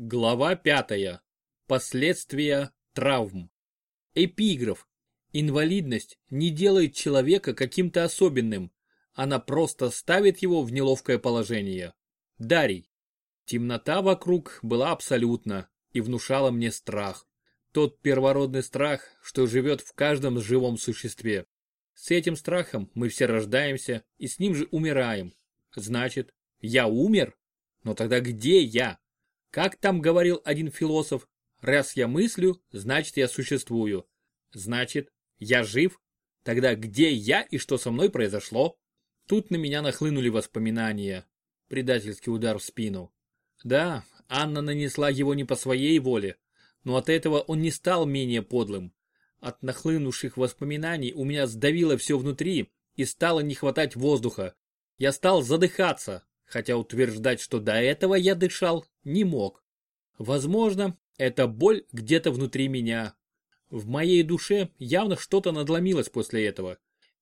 Глава пятая. Последствия травм. Эпиграф. Инвалидность не делает человека каким-то особенным. Она просто ставит его в неловкое положение. Дарий. Темнота вокруг была абсолютна и внушала мне страх. Тот первородный страх, что живет в каждом живом существе. С этим страхом мы все рождаемся и с ним же умираем. Значит, я умер? Но тогда где я? Как там говорил один философ, раз я мыслю, значит я существую. Значит, я жив? Тогда где я и что со мной произошло? Тут на меня нахлынули воспоминания. Предательский удар в спину. Да, Анна нанесла его не по своей воле, но от этого он не стал менее подлым. От нахлынувших воспоминаний у меня сдавило все внутри и стало не хватать воздуха. Я стал задыхаться, хотя утверждать, что до этого я дышал, не мог. Возможно, это боль где-то внутри меня. В моей душе явно что-то надломилось после этого.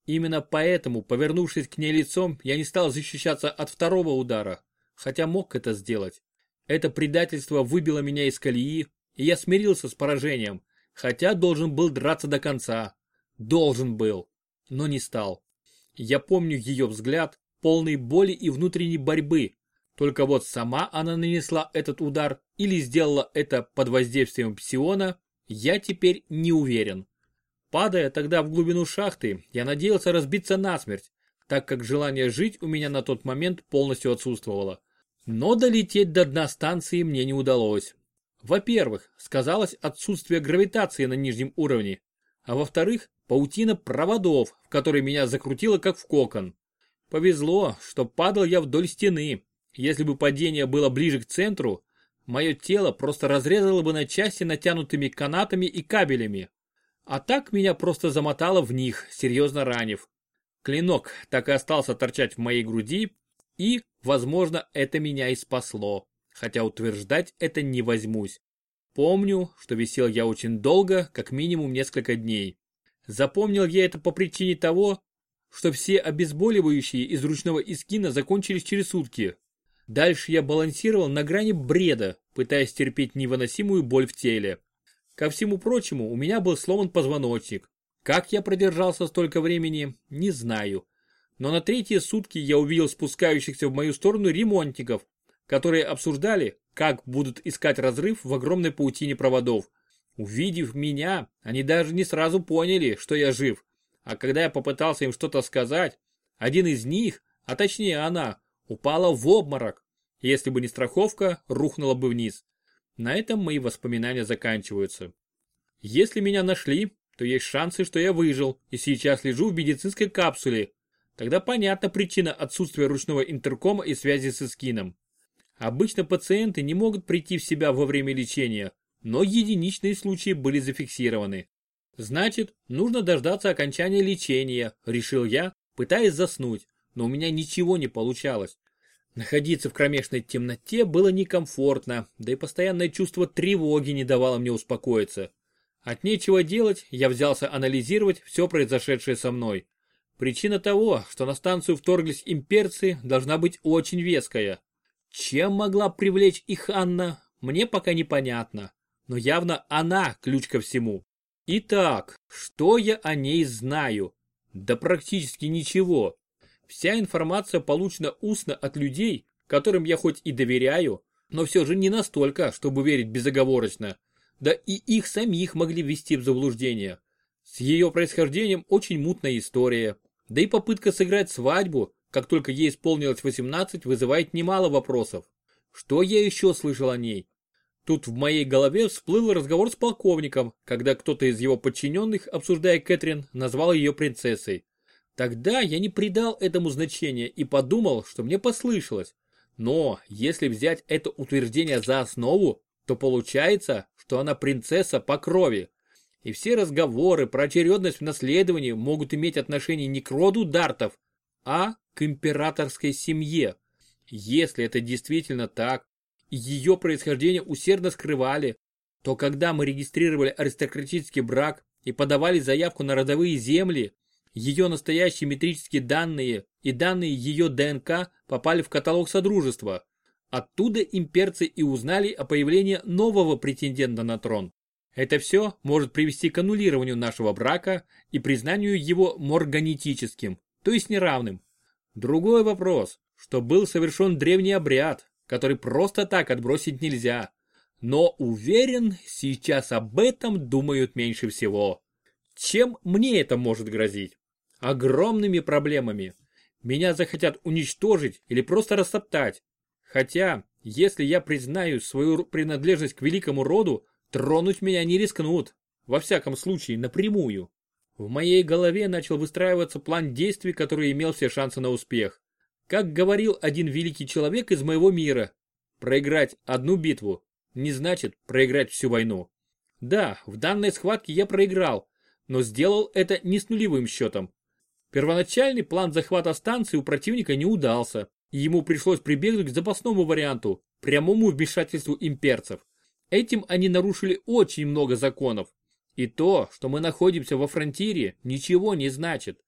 Именно поэтому, повернувшись к ней лицом, я не стал защищаться от второго удара, хотя мог это сделать. Это предательство выбило меня из колеи, и я смирился с поражением, хотя должен был драться до конца. Должен был, но не стал. Я помню ее взгляд, полный боли и внутренней борьбы. Только вот сама она нанесла этот удар или сделала это под воздействием псиона, я теперь не уверен. Падая тогда в глубину шахты, я надеялся разбиться насмерть, так как желание жить у меня на тот момент полностью отсутствовало. Но долететь до дна станции мне не удалось. Во-первых, сказалось отсутствие гравитации на нижнем уровне, а во-вторых, паутина проводов, в которой меня закрутило как в кокон. Повезло, что падал я вдоль стены. Если бы падение было ближе к центру, мое тело просто разрезало бы на части натянутыми канатами и кабелями. А так меня просто замотало в них, серьезно ранив. Клинок так и остался торчать в моей груди, и, возможно, это меня и спасло, хотя утверждать это не возьмусь. Помню, что висел я очень долго, как минимум несколько дней. Запомнил я это по причине того, что все обезболивающие из ручного искина закончились через сутки. Дальше я балансировал на грани бреда, пытаясь терпеть невыносимую боль в теле. Ко всему прочему, у меня был сломан позвоночник. Как я продержался столько времени, не знаю. Но на третьи сутки я увидел спускающихся в мою сторону ремонтников, которые обсуждали, как будут искать разрыв в огромной паутине проводов. Увидев меня, они даже не сразу поняли, что я жив. А когда я попытался им что-то сказать, один из них, а точнее она, упала в обморок. Если бы не страховка, рухнула бы вниз. На этом мои воспоминания заканчиваются. Если меня нашли, то есть шансы, что я выжил и сейчас лежу в медицинской капсуле. Тогда понятна причина отсутствия ручного интеркома и связи с эскином. Обычно пациенты не могут прийти в себя во время лечения, но единичные случаи были зафиксированы. Значит, нужно дождаться окончания лечения, решил я, пытаясь заснуть, но у меня ничего не получалось. Находиться в кромешной темноте было некомфортно, да и постоянное чувство тревоги не давало мне успокоиться. От нечего делать, я взялся анализировать все произошедшее со мной. Причина того, что на станцию вторглись имперцы, должна быть очень веская. Чем могла привлечь их Анна, мне пока непонятно. Но явно она ключ ко всему. Итак, что я о ней знаю? Да практически ничего. Вся информация получена устно от людей, которым я хоть и доверяю, но все же не настолько, чтобы верить безоговорочно. Да и их самих могли ввести в заблуждение. С ее происхождением очень мутная история. Да и попытка сыграть свадьбу, как только ей исполнилось 18, вызывает немало вопросов. Что я еще слышал о ней? Тут в моей голове всплыл разговор с полковником, когда кто-то из его подчиненных, обсуждая Кэтрин, назвал ее принцессой. Тогда я не придал этому значения и подумал, что мне послышалось. Но если взять это утверждение за основу, то получается, что она принцесса по крови. И все разговоры про очередность в наследовании могут иметь отношение не к роду Дартов, а к императорской семье. Если это действительно так, ее происхождение усердно скрывали, то когда мы регистрировали аристократический брак и подавали заявку на родовые земли, ее настоящие метрические данные и данные ее ДНК попали в каталог Содружества. Оттуда имперцы и узнали о появлении нового претендента на трон. Это все может привести к аннулированию нашего брака и признанию его морганетическим, то есть неравным. Другой вопрос, что был совершен древний обряд, который просто так отбросить нельзя. Но уверен, сейчас об этом думают меньше всего. Чем мне это может грозить? Огромными проблемами. Меня захотят уничтожить или просто растоптать. Хотя, если я признаю свою принадлежность к великому роду, тронуть меня не рискнут. Во всяком случае, напрямую. В моей голове начал выстраиваться план действий, который имел все шансы на успех. Как говорил один великий человек из моего мира, проиграть одну битву не значит проиграть всю войну. Да, в данной схватке я проиграл, но сделал это не с нулевым счетом. Первоначальный план захвата станции у противника не удался, и ему пришлось прибегнуть к запасному варианту, прямому вмешательству имперцев. Этим они нарушили очень много законов. И то, что мы находимся во фронтире, ничего не значит.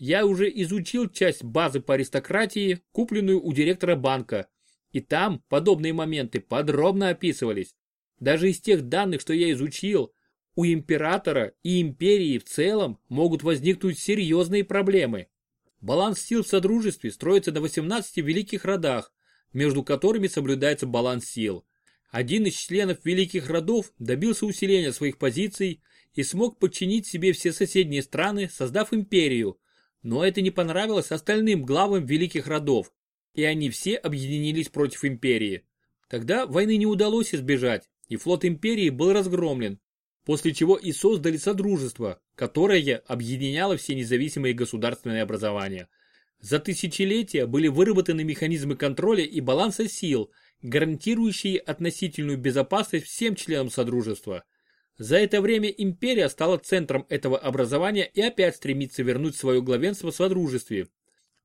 Я уже изучил часть базы по аристократии, купленную у директора банка, и там подобные моменты подробно описывались. Даже из тех данных, что я изучил, у императора и империи в целом могут возникнуть серьезные проблемы. Баланс сил в Содружестве строится на 18 великих родах, между которыми соблюдается баланс сил. Один из членов великих родов добился усиления своих позиций и смог подчинить себе все соседние страны, создав империю. Но это не понравилось остальным главам великих родов, и они все объединились против империи. Тогда войны не удалось избежать, и флот империи был разгромлен, после чего и создали Содружество, которое объединяло все независимые государственные образования. За тысячелетия были выработаны механизмы контроля и баланса сил, гарантирующие относительную безопасность всем членам Содружества. За это время империя стала центром этого образования и опять стремится вернуть свое главенство в Содружестве.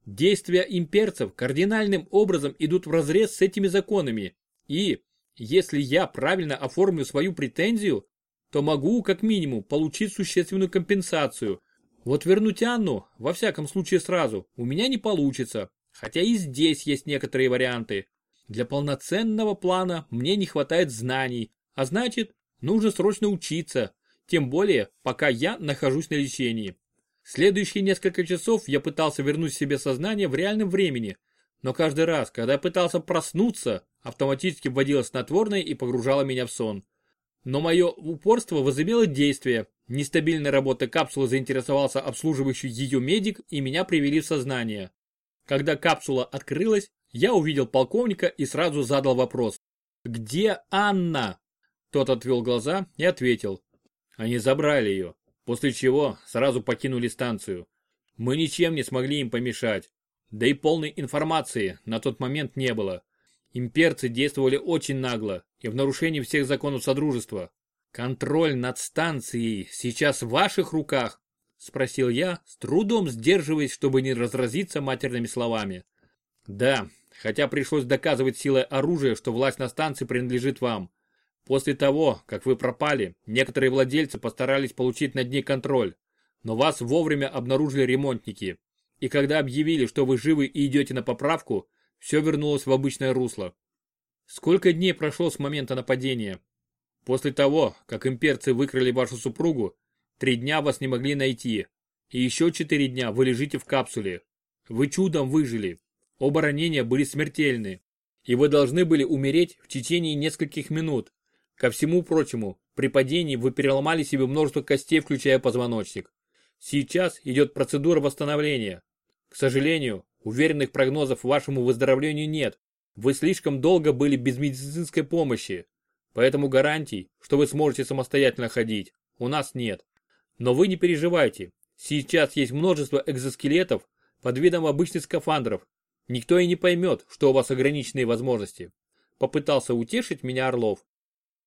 Действия имперцев кардинальным образом идут вразрез с этими законами. И, если я правильно оформлю свою претензию, то могу, как минимум, получить существенную компенсацию. Вот вернуть Анну, во всяком случае сразу, у меня не получится, хотя и здесь есть некоторые варианты. Для полноценного плана мне не хватает знаний, а значит, нужно срочно учиться, тем более, пока я нахожусь на лечении. Следующие несколько часов я пытался вернуть себе сознание в реальном времени, но каждый раз, когда я пытался проснуться, автоматически вводило снотворное и погружало меня в сон. Но мое упорство возымело действие. Нестабильная работа капсулы заинтересовался обслуживающий ее медик и меня привели в сознание. Когда капсула открылась, я увидел полковника и сразу задал вопрос. «Где Анна?» Тот отвел глаза и ответил. Они забрали ее, после чего сразу покинули станцию. Мы ничем не смогли им помешать. Да и полной информации на тот момент не было. Имперцы действовали очень нагло и в нарушении всех законов Содружества. Контроль над станцией сейчас в ваших руках? Спросил я, с трудом сдерживаясь, чтобы не разразиться матерными словами. Да, хотя пришлось доказывать силой оружия, что власть на станции принадлежит вам. После того, как вы пропали, некоторые владельцы постарались получить над ней контроль, но вас вовремя обнаружили ремонтники. И когда объявили, что вы живы и идете на поправку, все вернулось в обычное русло. Сколько дней прошло с момента нападения? После того, как имперцы выкрали вашу супругу, три дня вас не могли найти. И еще четыре дня вы лежите в капсуле. Вы чудом выжили. Оба ранения были смертельны. И вы должны были умереть в течение нескольких минут. Ко всему прочему, при падении вы переломали себе множество костей, включая позвоночник. Сейчас идет процедура восстановления. К сожалению, Уверенных прогнозов вашему выздоровлению нет. Вы слишком долго были без медицинской помощи. Поэтому гарантий, что вы сможете самостоятельно ходить, у нас нет. Но вы не переживайте. Сейчас есть множество экзоскелетов под видом обычных скафандров. Никто и не поймет, что у вас ограниченные возможности. Попытался утешить меня Орлов.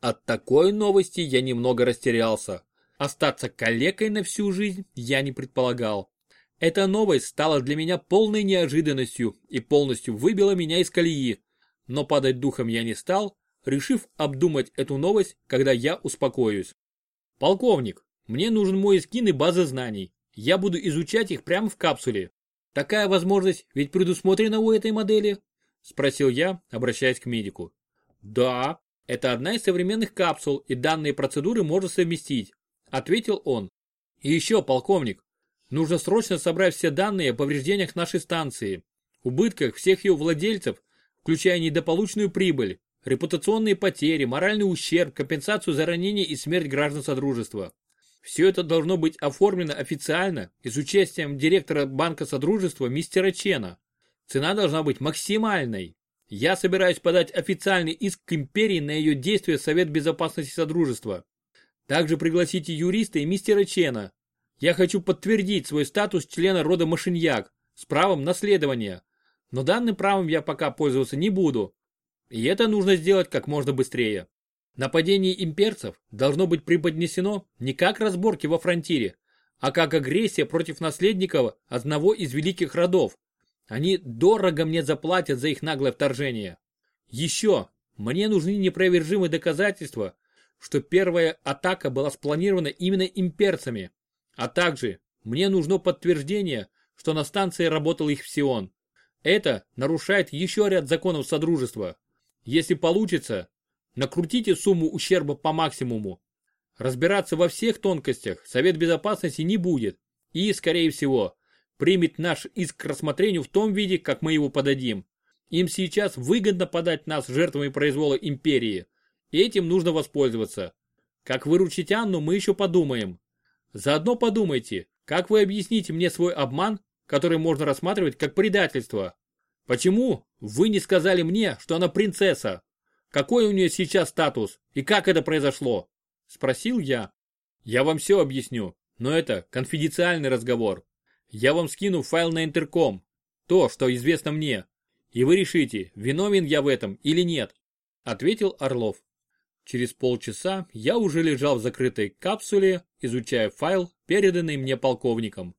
От такой новости я немного растерялся. Остаться калекой на всю жизнь я не предполагал. Эта новость стала для меня полной неожиданностью и полностью выбила меня из колеи. Но падать духом я не стал, решив обдумать эту новость, когда я успокоюсь. Полковник, мне нужен мой скин и база знаний. Я буду изучать их прямо в капсуле. Такая возможность ведь предусмотрена у этой модели? Спросил я, обращаясь к медику. Да, это одна из современных капсул и данные процедуры можно совместить, ответил он. И еще, полковник, нужно срочно собрать все данные о повреждениях нашей станции, убытках всех ее владельцев, включая недополученную прибыль, репутационные потери, моральный ущерб, компенсацию за ранение и смерть граждан Содружества. Все это должно быть оформлено официально и с участием директора банка Содружества мистера Чена. Цена должна быть максимальной. Я собираюсь подать официальный иск к империи на ее действия Совет Безопасности Содружества. Также пригласите юриста и мистера Чена. Я хочу подтвердить свой статус члена рода Машиньяк с правом наследования. Но данным правом я пока пользоваться не буду. И это нужно сделать как можно быстрее. Нападение имперцев должно быть преподнесено не как разборки во фронтире, а как агрессия против наследников одного из великих родов. Они дорого мне заплатят за их наглое вторжение. Еще, мне нужны непровержимые доказательства, что первая атака была спланирована именно имперцами, а также мне нужно подтверждение, что на станции работал их Псион. Это нарушает еще ряд законов Содружества. Если получится, накрутите сумму ущерба по максимуму. Разбираться во всех тонкостях Совет Безопасности не будет и, скорее всего, примет наш иск к рассмотрению в том виде, как мы его подадим. Им сейчас выгодно подать нас жертвами произвола империи, этим нужно воспользоваться. Как выручить Анну, мы еще подумаем. Заодно подумайте, как вы объясните мне свой обман, который можно рассматривать как предательство. Почему вы не сказали мне, что она принцесса? Какой у нее сейчас статус и как это произошло? Спросил я. Я вам все объясню, но это конфиденциальный разговор. Я вам скину файл на интерком, то, что известно мне, и вы решите, виновен я в этом или нет, ответил Орлов. Через полчаса я уже лежал в закрытой капсуле, изучая файл, переданный мне полковником.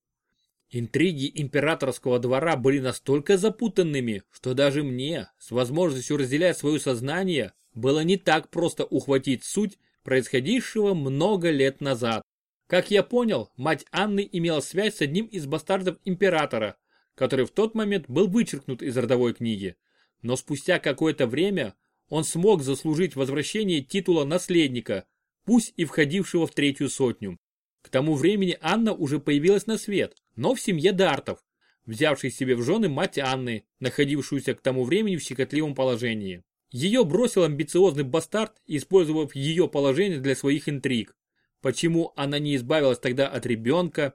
Интриги императорского двора были настолько запутанными, что даже мне, с возможностью разделять свое сознание, было не так просто ухватить суть происходившего много лет назад. Как я понял, мать Анны имела связь с одним из бастардов императора, который в тот момент был вычеркнут из родовой книги. Но спустя какое-то время он смог заслужить возвращение титула наследника, пусть и входившего в третью сотню. К тому времени Анна уже появилась на свет, но в семье Дартов, взявшей себе в жены мать Анны, находившуюся к тому времени в щекотливом положении. Ее бросил амбициозный бастард, использовав ее положение для своих интриг. Почему она не избавилась тогда от ребенка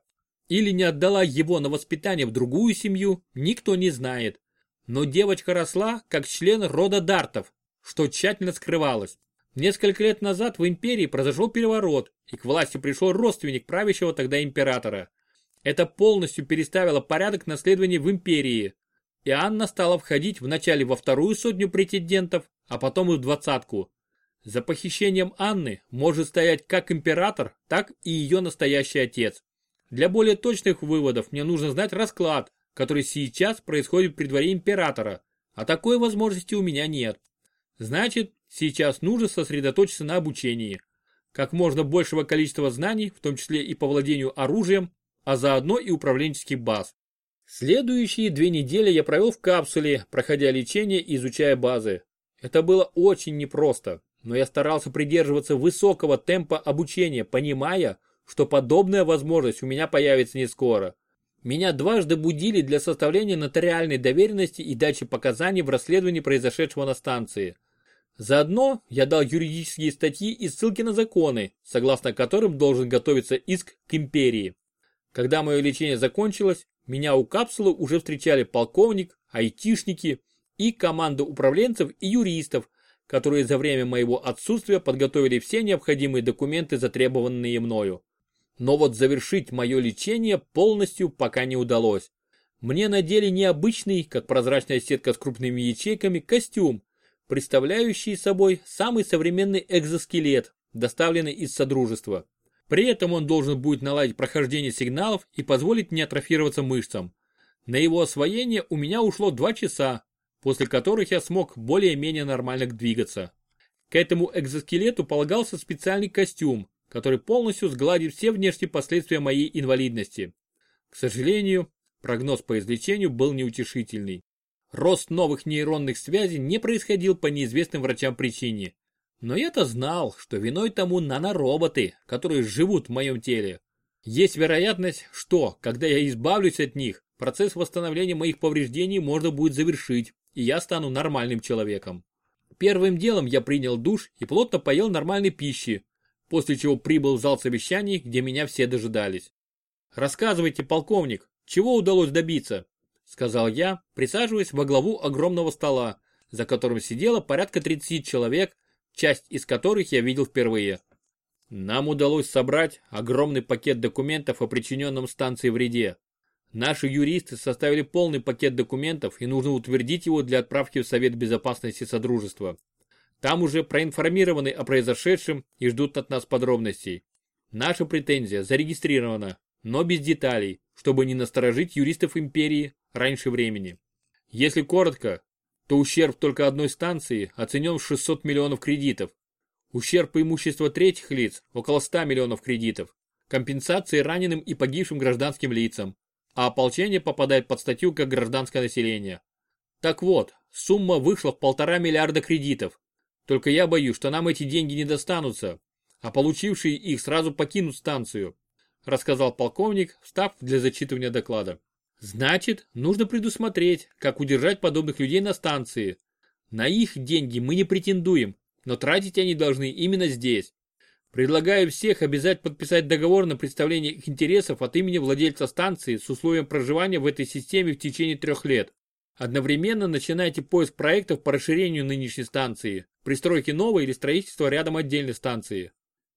или не отдала его на воспитание в другую семью, никто не знает. Но девочка росла как член рода Дартов, что тщательно скрывалось. Несколько лет назад в империи произошел переворот, и к власти пришел родственник правящего тогда императора. Это полностью переставило порядок наследования в империи. И Анна стала входить вначале во вторую сотню претендентов, а потом и в двадцатку. За похищением Анны может стоять как император, так и ее настоящий отец. Для более точных выводов мне нужно знать расклад, который сейчас происходит при дворе императора, а такой возможности у меня нет. Значит, сейчас нужно сосредоточиться на обучении. Как можно большего количества знаний, в том числе и по владению оружием, а заодно и управленческих баз. Следующие две недели я провел в капсуле, проходя лечение и изучая базы. Это было очень непросто, но я старался придерживаться высокого темпа обучения, понимая, что подобная возможность у меня появится не скоро. Меня дважды будили для составления нотариальной доверенности и дачи показаний в расследовании произошедшего на станции. Заодно я дал юридические статьи и ссылки на законы, согласно которым должен готовиться иск к империи. Когда мое лечение закончилось, меня у капсулы уже встречали полковник, айтишники и команда управленцев и юристов, которые за время моего отсутствия подготовили все необходимые документы, затребованные мною. Но вот завершить мое лечение полностью пока не удалось. Мне надели необычный, как прозрачная сетка с крупными ячейками, костюм, представляющий собой самый современный экзоскелет, доставленный из Содружества. При этом он должен будет наладить прохождение сигналов и позволить не атрофироваться мышцам. На его освоение у меня ушло 2 часа, после которых я смог более-менее нормально двигаться. К этому экзоскелету полагался специальный костюм, который полностью сгладит все внешние последствия моей инвалидности. К сожалению, прогноз по излечению был неутешительный. рост новых нейронных связей не происходил по неизвестным врачам причине. Но я-то знал, что виной тому нанороботы, которые живут в моем теле. Есть вероятность, что, когда я избавлюсь от них, процесс восстановления моих повреждений можно будет завершить, и я стану нормальным человеком. Первым делом я принял душ и плотно поел нормальной пищи, после чего прибыл в зал совещаний, где меня все дожидались. «Рассказывайте, полковник, чего удалось добиться?» – сказал я, присаживаясь во главу огромного стола, за которым сидело порядка 30 человек, часть из которых я видел впервые. Нам удалось собрать огромный пакет документов о причиненном станции вреде. Наши юристы составили полный пакет документов и нужно утвердить его для отправки в Совет Безопасности Содружества. Там уже проинформированы о произошедшем и ждут от нас подробностей. Наша претензия зарегистрирована, но без деталей, чтобы не насторожить юристов империи раньше времени. Если коротко, то ущерб только одной станции оценен в 600 миллионов кредитов. Ущерб по имуществу третьих лиц – около 100 миллионов кредитов. Компенсации раненым и погибшим гражданским лицам. А ополчение попадает под статью как гражданское население. Так вот, сумма вышла в полтора миллиарда кредитов. Только я боюсь, что нам эти деньги не достанутся, а получившие их сразу покинут станцию, рассказал полковник, встав для зачитывания доклада. Значит, нужно предусмотреть, как удержать подобных людей на станции. На их деньги мы не претендуем, но тратить они должны именно здесь. Предлагаю всех обязать подписать договор на представление их интересов от имени владельца станции с условием проживания в этой системе в течение трех лет. Одновременно начинайте поиск проектов по расширению нынешней станции, пристройке новой или строительству рядом отдельной станции.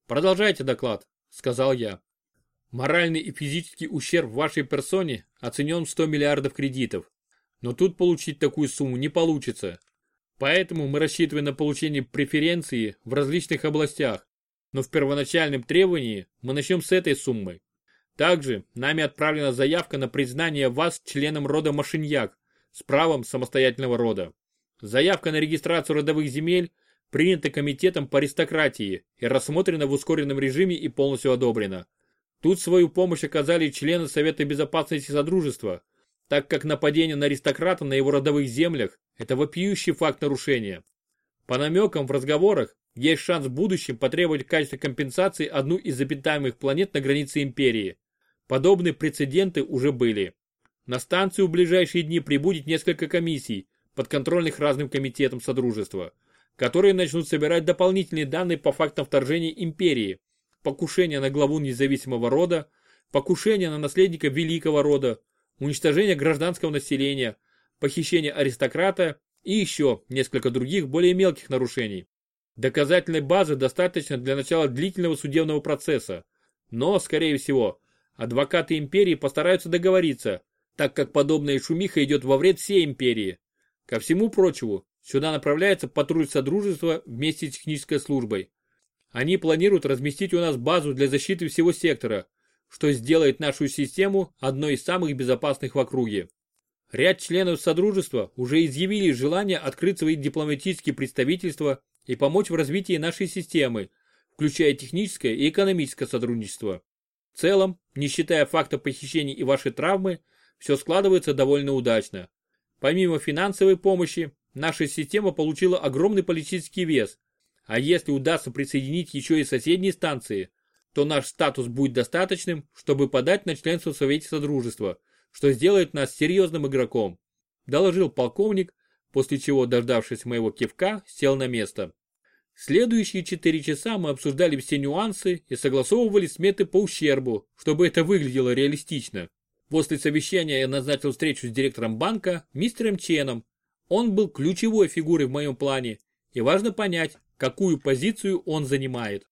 Продолжайте доклад, сказал я. Моральный и физический ущерб вашей персоне оценен в 100 миллиардов кредитов. Но тут получить такую сумму не получится. Поэтому мы рассчитываем на получение преференции в различных областях. Но в первоначальном требовании мы начнем с этой суммы. Также нами отправлена заявка на признание вас членом рода Машиньяк с правом самостоятельного рода. Заявка на регистрацию родовых земель принята комитетом по аристократии и рассмотрена в ускоренном режиме и полностью одобрена. Тут свою помощь оказали члены Совета Безопасности Содружества, так как нападение на аристократа на его родовых землях – это вопиющий факт нарушения. По намекам в разговорах есть шанс в будущем потребовать в качестве компенсации одну из обитаемых планет на границе Империи. Подобные прецеденты уже были. На станцию в ближайшие дни прибудет несколько комиссий, подконтрольных разным комитетам Содружества, которые начнут собирать дополнительные данные по фактам вторжения Империи, покушение на главу независимого рода, покушение на наследника великого рода, уничтожение гражданского населения, похищение аристократа и еще несколько других более мелких нарушений. Доказательной базы достаточно для начала длительного судебного процесса, но, скорее всего, адвокаты империи постараются договориться, так как подобная шумиха идет во вред всей империи. Ко всему прочему, сюда направляется патруль Содружества вместе с технической службой. Они планируют разместить у нас базу для защиты всего сектора, что сделает нашу систему одной из самых безопасных в округе. Ряд членов Содружества уже изъявили желание открыть свои дипломатические представительства и помочь в развитии нашей системы, включая техническое и экономическое сотрудничество. В целом, не считая факта похищений и вашей травмы, все складывается довольно удачно. Помимо финансовой помощи, наша система получила огромный политический вес, а если удастся присоединить еще и соседние станции, то наш статус будет достаточным, чтобы подать на членство в Совете Содружества, что сделает нас серьезным игроком. Доложил полковник, после чего, дождавшись моего кивка, сел на место. Следующие четыре часа мы обсуждали все нюансы и согласовывали сметы по ущербу, чтобы это выглядело реалистично. После совещания я назначил встречу с директором банка, мистером Ченом. Он был ключевой фигурой в моем плане, и важно понять, какую позицию он занимает.